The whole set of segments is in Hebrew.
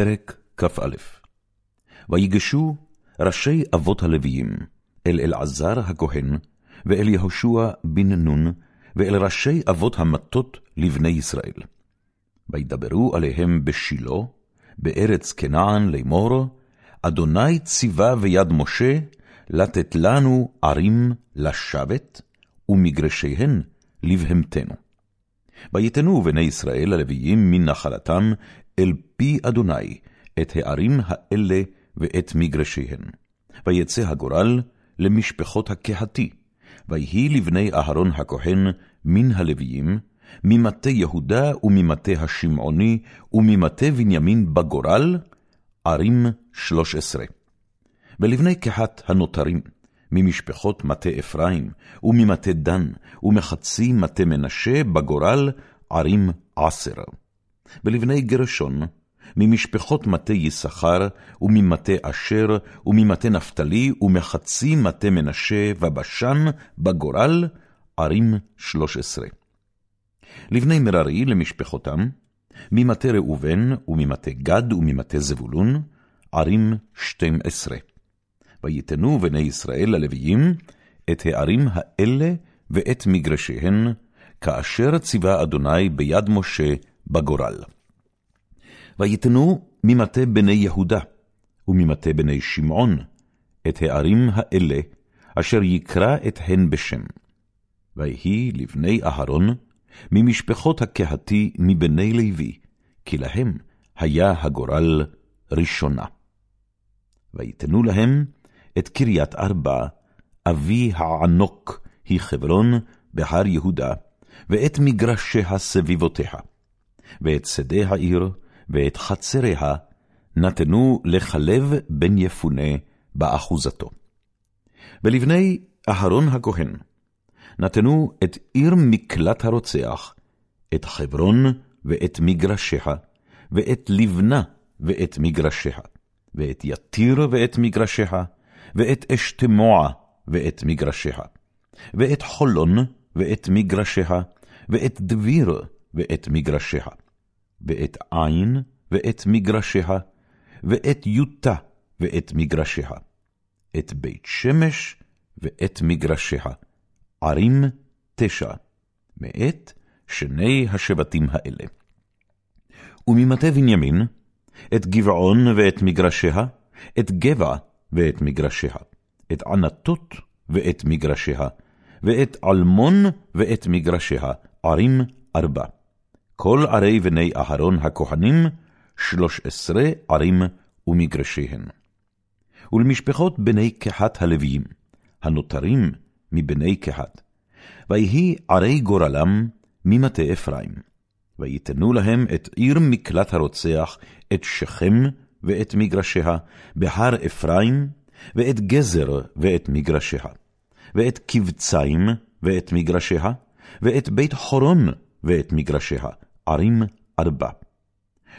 פרק כ"א ויגשו ראשי אבות הלוויים אל אלעזר הכהן, ואל יהושע בן נון, ואל ראשי אבות המטות לבני ישראל. וידברו עליהם בשילה, בארץ כנען לאמור, אדוני ציווה ביד משה, לתת לנו ערים לשבת, ומגרשיהן לבהמתנו. ויתנו בני ישראל הלוויים מן נחלתם אל פי אדוני את הערים האלה ואת מגרשיהן. ויצא הגורל למשפחות הקהתי, ויהי לבני אהרון הכהן מן הלוויים, ממטה יהודה וממטה השמעוני וממטה בנימין בגורל, ערים שלוש עשרה. ולבני קהת הנותרים, ממשפחות מטה אפרים, וממטה דן, ומחצי מטה מנשה בגורל, ערים עשר. ולבני גרשון, ממשפחות מטה יששכר, וממטה אשר, וממטה נפתלי, ומחצי מטה מנשה ובשן בגורל, ערים שלוש עשרה. לבני מררי למשפחותם, ממטה ראובן, וממטה גד, וממטה זבולון, ערים שתים עשרה. ויתנו בני ישראל הלוויים את הערים האלה ואת מגרשיהן, כאשר ציווה אדוני ביד משה בגורל. ויתנו ממטה בני יהודה, וממטה בני שמעון, את הערים האלה, אשר יקרא את הן בשם. ויהי לבני אהרון, ממשפחות הקהתי מבני לוי, כי להם היה הגורל ראשונה. ויתנו להם את קריית ארבע, אבי הענוק, היא חברון, בהר יהודה, ואת מגרשיה סביבותיה, ואת שדה העיר, ואת חצריה, נתנו לחלב בן יפונה באחוזתו. ולבני אהרון הכהן, נתנו את עיר מקלט הרוצח, את חברון ואת מגרשיה, ואת לבנה ואת מגרשיה, ואת יתיר ואת מגרשיה, ואת אשתמוע ואת מגרשיה, ואת חולון ואת מגרשיה, ואת דביר ואת מגרשיה, ואת עין ואת מגרשיה, ואת יוטה ואת מגרשיה, את בית שמש ואת מגרשיה, ערים תשע, מאת שני השבטים האלה. וממטה בנימין, את גבעון ואת מגרשיה, את גבע ואת מגרשיה, את ענתות ואת מגרשיה, ואת עלמון ואת מגרשיה, ערים ארבע. כל ערי בני אהרון הכהנים, שלוש עשרה ערים ומגרשיהן. ולמשפחות בני קהת הלוויים, הנותרים מבני קהת. ויהי ערי גורלם ממטה אפרים. ויתנו להם את עיר מקלט הרוצח, את שכם ואת מגרשיה, בהר אפרים, ואת גזר ואת מגרשיה, ואת קבציים ואת מגרשיה, ואת בית חורון ואת מגרשיה, ערים ארבע.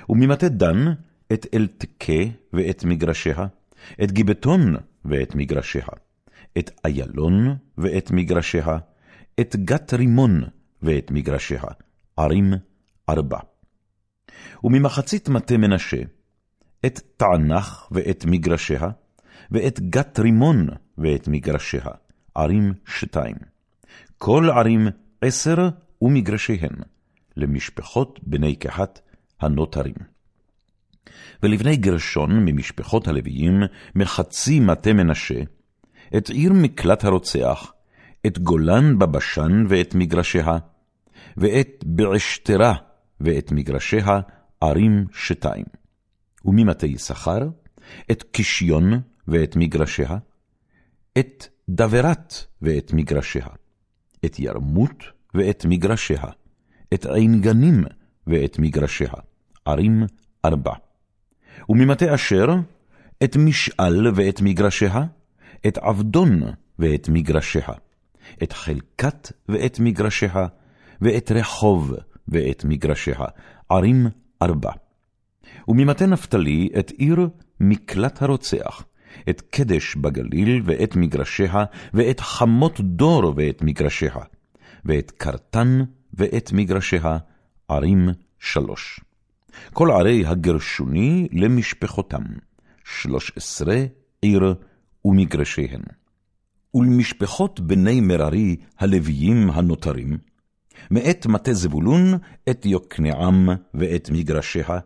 וממטה דן את אלתקה ואת מגרשיה, את גיבטון ואת מגרשיה, את איילון ואת מגרשיה, את גת רימון ואת מגרשיה, ערים ארבע. וממחצית מטה מנשה, את תענך ואת מגרשיה, ואת גת רימון ואת מגרשיה, ערים שתיים. כל ערים עשר ומגרשיהן, למשפחות בני קהת הנותרים. ולבני גרשון ממשפחות הלוויים, מחצי מטה מנשה, את עיר מקלט הרוצח, את גולן בבשן ואת מגרשיה, ואת בעשתרה ואת מגרשיה, ערים שתיים. וממטה יששכר, את קישיון ואת מגרשיה, את דברת ואת מגרשיה, את ירמות ואת מגרשיה, את עין גנים ואת מגרשיה, ערים ארבע. וממטה אשר, את משאל ואת מגרשיה, את עבדון ואת מגרשיה, את חלקת ואת מגרשיה, ואת רחוב ואת מגרשיה, ערים ארבע. וממטה נפתלי את עיר מקלט הרוצח, את קדש בגליל ואת מגרשיה, ואת חמות דור ואת מגרשיה, ואת קרתן ואת מגרשיה, ערים שלוש. כל ערי הגרשוני למשפחותם, שלוש עשרה עיר ומגרשיהן. ולמשפחות בני מררי הלוויים הנותרים, מאת מטה זבולון את יוקנעם ואת מגרשיה,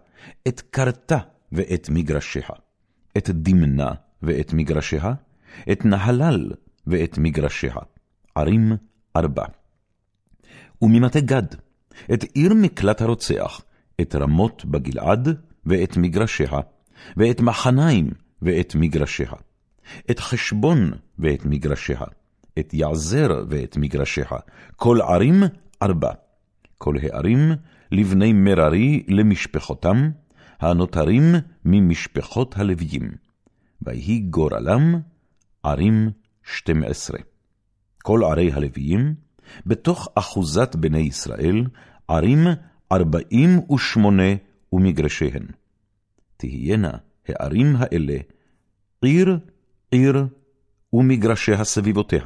את קרתה ואת מגרשיה, את דמנה ואת מגרשיה, את נהלל ואת מגרשיה, ערים ארבע. וממטה גד, את עיר מקלט הרוצח, את רמות בגלעד ואת מגרשיה, ואת מחניים ואת מגרשיה, את חשבון ואת מגרשיה, את יעזר ואת מגרשיה, כל ערים ארבע. כל הערים לבני מררי למשפחותם, הנותרים ממשפחות הלוויים. ויהי גורלם ערים שתים עשרה. כל ערי הלוויים, בתוך אחוזת בני ישראל, ערים ארבעים ושמונה ומגרשיהן. תהיינה הערים האלה עיר עיר ומגרשיה סביבותיה,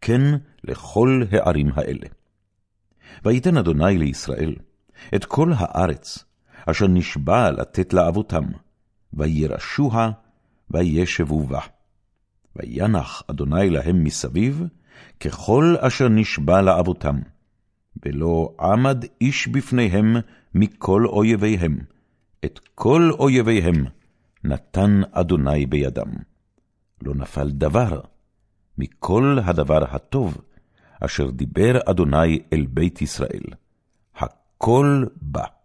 כן לכל הערים האלה. ויתן אדוני לישראל את כל הארץ, אשר נשבע לתת לאבותם, וירשוה, וישבו בה. וינח אדוני להם מסביב, ככל אשר נשבע לאבותם, ולא עמד איש בפניהם מכל אויביהם, את כל אויביהם נתן אדוני בידם. לא נפל דבר מכל הדבר הטוב, אשר דיבר אדוני אל בית ישראל. הכל בא.